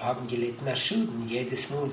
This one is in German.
haben gelitten nach Schulden. Jedes Mal